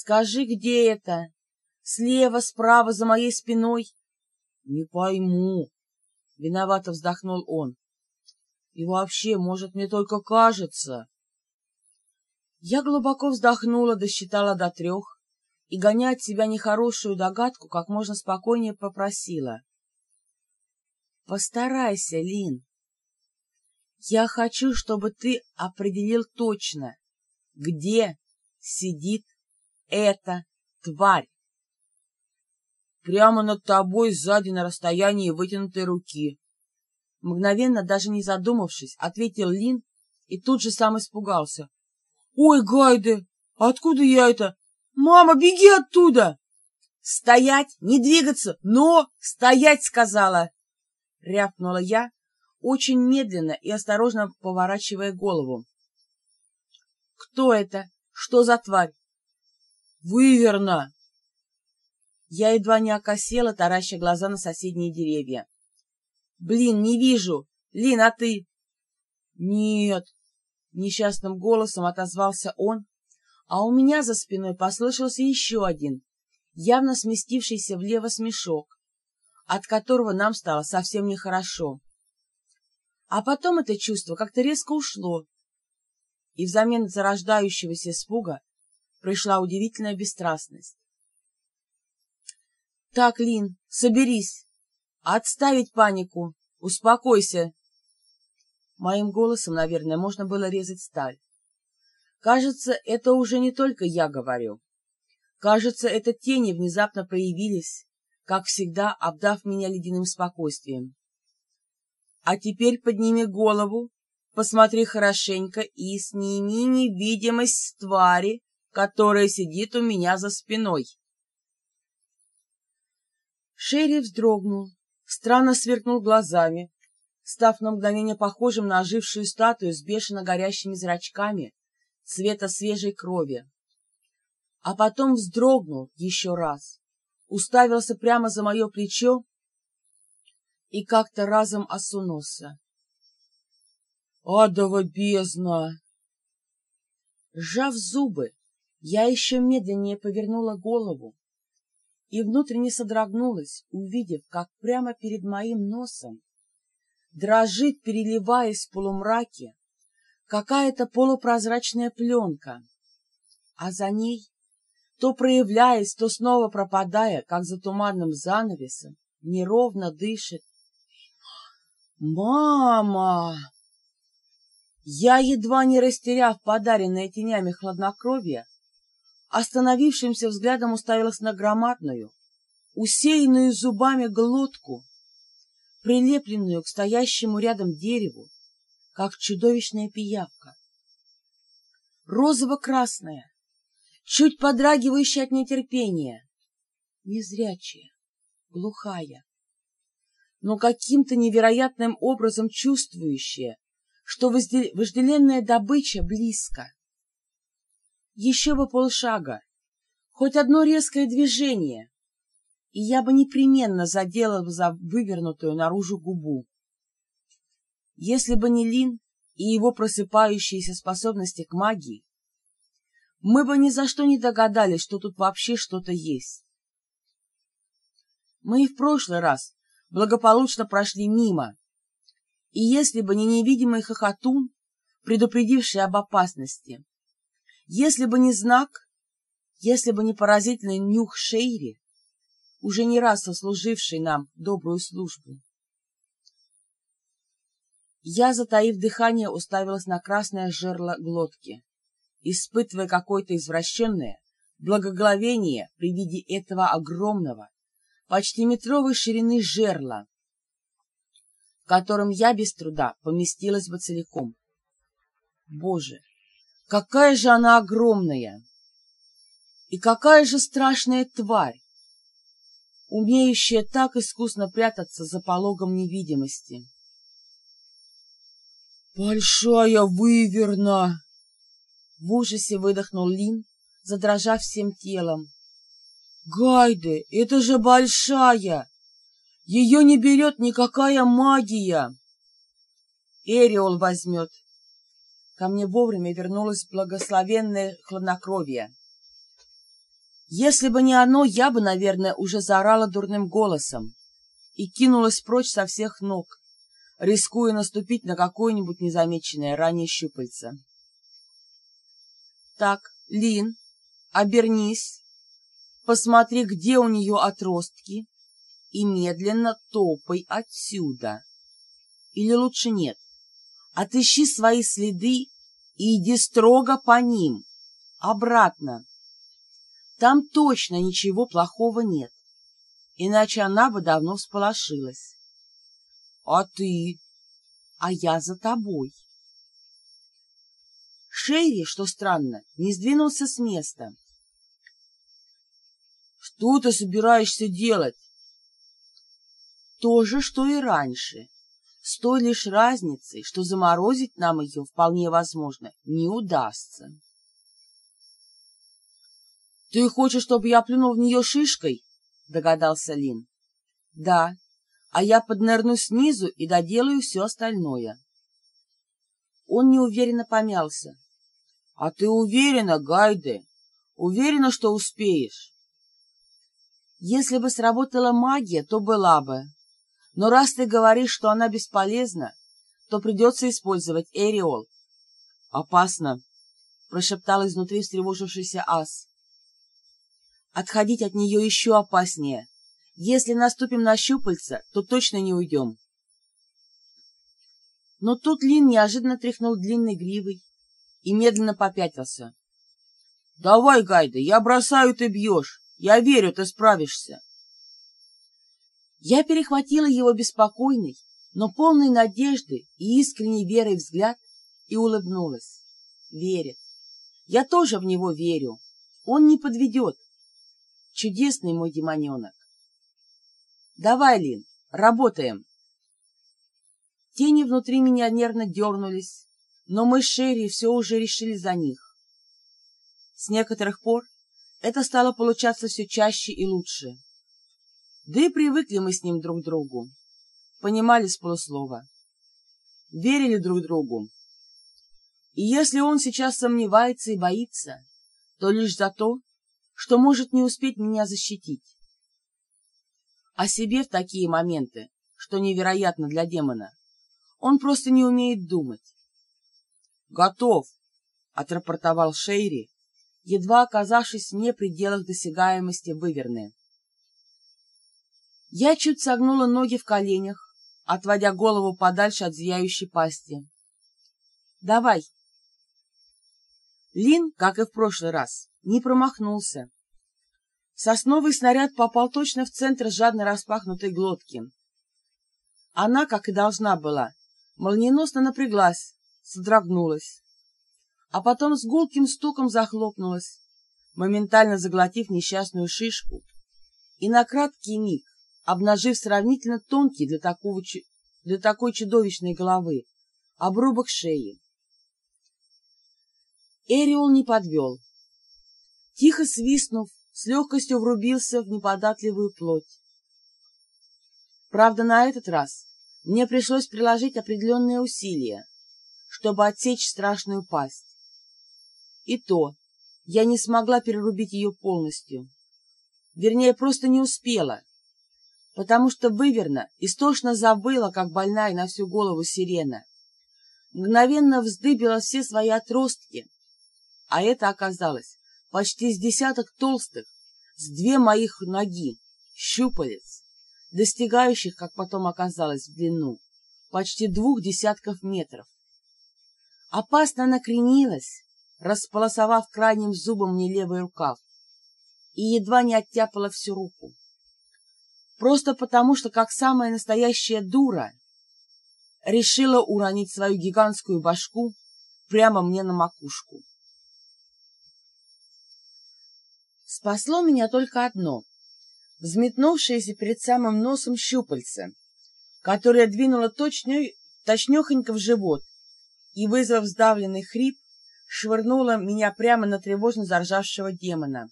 Скажи, где это? Слева, справа, за моей спиной? Не пойму. Виновато вздохнул он. И вообще, может, мне только кажется. Я глубоко вздохнула, досчитала до трех и, гоня от себя нехорошую догадку, как можно спокойнее попросила. Постарайся, Лин. Я хочу, чтобы ты определил точно, где сидит эта тварь. Прямо над тобой сзади на расстоянии вытянутой руки. Мгновенно, даже не задумавшись, ответил Лин и тут же сам испугался. «Ой, Гайде, откуда я это? Мама, беги оттуда!» «Стоять, не двигаться, но стоять!» — сказала. Рявкнула я, очень медленно и осторожно поворачивая голову. «Кто это? Что за тварь?» «Выверна!» Я едва не окосела, тараща глаза на соседние деревья. «Блин, не вижу! Лин, а ты?» «Нет!» Несчастным голосом отозвался он, а у меня за спиной послышался еще один, явно сместившийся влево смешок, от которого нам стало совсем нехорошо. А потом это чувство как-то резко ушло, и взамен зарождающегося испуга пришла удивительная бесстрастность. «Так, Лин, соберись! Отставить панику! Успокойся!» Моим голосом, наверное, можно было резать сталь. Кажется, это уже не только я говорю. Кажется, это тени внезапно проявились, как всегда, обдав меня ледяным спокойствием. А теперь подними голову, посмотри хорошенько и сними невидимость с твари, которая сидит у меня за спиной. Шерри вздрогнул, странно сверкнул глазами, став на мгновение похожим на ожившую статую с бешено горящими зрачками цвета свежей крови. А потом вздрогнул еще раз, уставился прямо за мое плечо и как-то разом осунулся. «Адова бездна!» Сжав зубы, я еще медленнее повернула голову и внутренне содрогнулась, увидев, как прямо перед моим носом дрожит, переливаясь в полумраке, какая-то полупрозрачная пленка, а за ней, то проявляясь, то снова пропадая, как за туманным занавесом, неровно дышит. «Мама!» Я, едва не растеряв подаренное тенями хладнокровие, остановившимся взглядом уставилась на громадную, усеянную зубами глотку, прилепленную к стоящему рядом дереву, как чудовищная пиявка. Розово-красная, чуть подрагивающая от нетерпения, незрячая, глухая, но каким-то невероятным образом чувствующая, что вожделенная добыча близко. Еще бы полшага, хоть одно резкое движение, и я бы непременно задела за вывернутую наружу губу. Если бы не Лин и его просыпающиеся способности к магии, мы бы ни за что не догадались, что тут вообще что-то есть. Мы и в прошлый раз благополучно прошли мимо, и если бы не невидимый хохотун, предупредивший об опасности, если бы не знак, если бы не поразительный нюх Шейри, уже не раз сослуживший нам добрую службу. Я, затаив дыхание, уставилась на красное жерло глотки, испытывая какое-то извращенное благогловение при виде этого огромного, почти метровой ширины жерла, в котором я без труда поместилась бы целиком. Боже, какая же она огромная! И какая же страшная тварь! умеющая так искусно прятаться за пологом невидимости. «Большая выверна!» В ужасе выдохнул Лин, задрожав всем телом. «Гайде, это же большая! Ее не берет никакая магия!» «Эриол возьмет!» Ко мне вовремя вернулось благословенное хладнокровие. Если бы не оно, я бы, наверное, уже заорала дурным голосом и кинулась прочь со всех ног, рискуя наступить на какое-нибудь незамеченное ранее щупальце. Так, Лин, обернись, посмотри, где у нее отростки, и медленно топай отсюда. Или лучше нет, отыщи свои следы и иди строго по ним, обратно. Там точно ничего плохого нет, иначе она бы давно всполошилась. А ты? А я за тобой. Шерри, что странно, не сдвинулся с места. Что ты собираешься делать? То же, что и раньше, с той лишь разницей, что заморозить нам ее, вполне возможно, не удастся. — Ты хочешь, чтобы я плюнул в нее шишкой? — догадался Лин. — Да, а я поднырну снизу и доделаю все остальное. Он неуверенно помялся. — А ты уверена, Гайде? Уверена, что успеешь? Если бы сработала магия, то была бы. Но раз ты говоришь, что она бесполезна, то придется использовать Эриол. — Опасно, — прошептал изнутри встревожившийся ас. — Отходить от нее еще опаснее. Если наступим на щупальца, то точно не уйдем. Но тут Лин неожиданно тряхнул длинной гривой и медленно попятился. — Давай, Гайда, я бросаю, ты бьешь. Я верю, ты справишься. Я перехватила его беспокойный, но полный надежды и искренней верой взгляд и улыбнулась. Верит. Я тоже в него верю. Он не подведет. Чудесный мой демоненок. Давай, Лин, работаем. Тени внутри меня нервно дернулись, но мы с Шерри все уже решили за них. С некоторых пор это стало получаться все чаще и лучше. Да и привыкли мы с ним друг к другу. Понимали с полуслова. Верили друг другу. И если он сейчас сомневается и боится, то лишь за то, что может не успеть меня защитить. О себе в такие моменты, что невероятно для демона, он просто не умеет думать. «Готов!» — отрапортовал Шейри, едва оказавшись вне пределах досягаемости выверны. Я чуть согнула ноги в коленях, отводя голову подальше от зияющей пасти. «Давай!» Лин, как и в прошлый раз, не промахнулся. Сосновый снаряд попал точно в центр жадно распахнутой глотки. Она, как и должна была, молниеносно напряглась, содрогнулась, а потом с гулким стуком захлопнулась, моментально заглотив несчастную шишку, и на краткий миг обнажив сравнительно тонкий для, такого, для такой чудовищной головы обрубок шеи. Эриол не подвел. Тихо свистнув, с легкостью врубился в неподатливую плоть. Правда, на этот раз мне пришлось приложить определенные усилия, чтобы отсечь страшную пасть. И то я не смогла перерубить ее полностью. Вернее, просто не успела, потому что выверно, истошно забыла, как больная на всю голову сирена. Мгновенно вздыбила все свои отростки, а это оказалось почти с десяток толстых, с две моих ноги, щупалец, достигающих, как потом оказалось, в длину, почти двух десятков метров. Опасно накренилась, располосовав крайним зубом мне левый рукав, и едва не оттяпала всю руку просто потому, что, как самая настоящая дура, решила уронить свою гигантскую башку прямо мне на макушку. Спасло меня только одно — взметнувшееся перед самым носом щупальце, которое двинуло точнё, точнёхонько в живот и, вызвав сдавленный хрип, швырнуло меня прямо на тревожно заржавшего демона.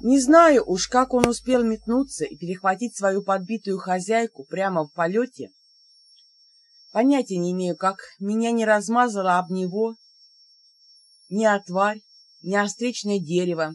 Не знаю уж, как он успел метнуться и перехватить свою подбитую хозяйку прямо в полете. Понятия не имею, как меня не размазало об него ни о тварь, ни о встречное дерево,